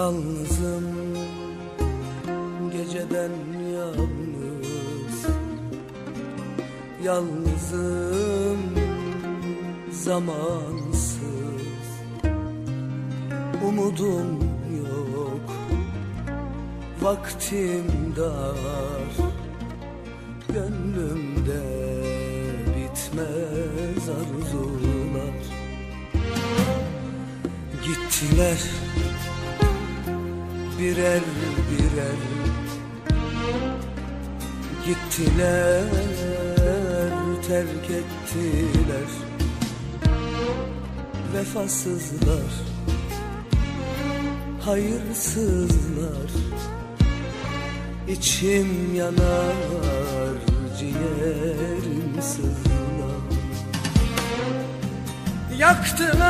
Yalnızım. Geceden yalnız. Yalnızım. Zamansız. Umudum yok. Vaktim dar. Gönlümde bitmez arzular. Gittiler birer birer Gittiler terk ettiler. Vefasızlar Hayırsızlar İçim yanar ciğerim sızlar. Yaktılar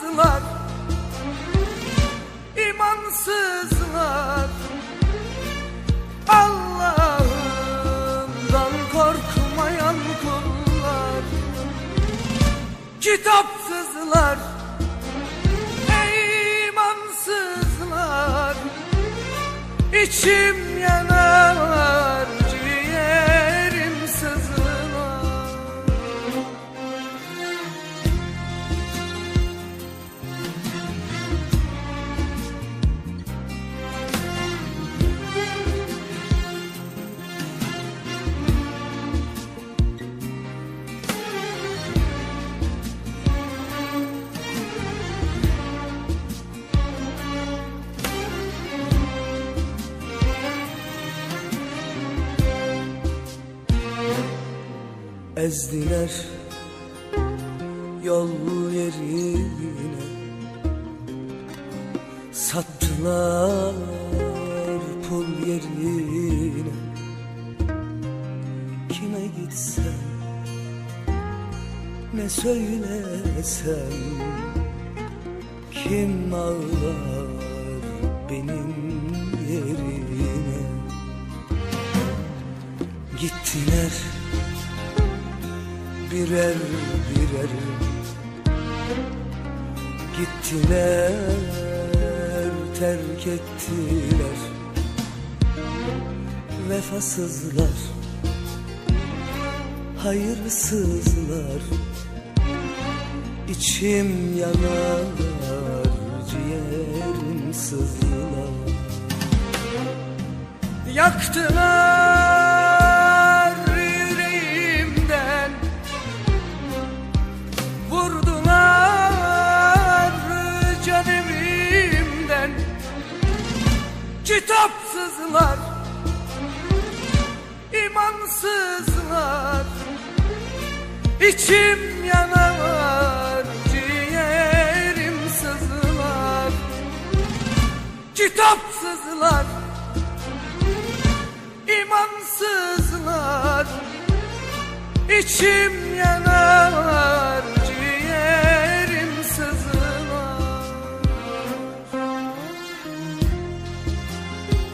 Kitapsızlar imansızlar. Allah'ından korkmayan kullar. Kitapsızlar imansızlar. İçim Ezdiler yol yerine. Sattılar pul yerine. Kime gitsem ne söylesem Kim ağlar benim yerime? Gittiler birer birer Gittiler terk ettiler. Vefasızlar Hayırsızlar İçim yanar ciğerim sızlar. Yaktılar evimden Kitapsızlar imansızlar İçim yanar ciğerim sızlar. Kitapsızlar imansızlar İçim yanar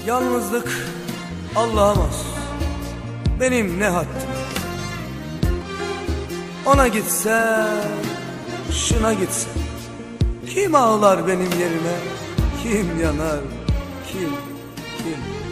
Yalnızlık Allah'a Benim ne haddim? Ona gitsem Şuna gitsem Kim ağlar benim yerime? Kim yanar? Kim Kim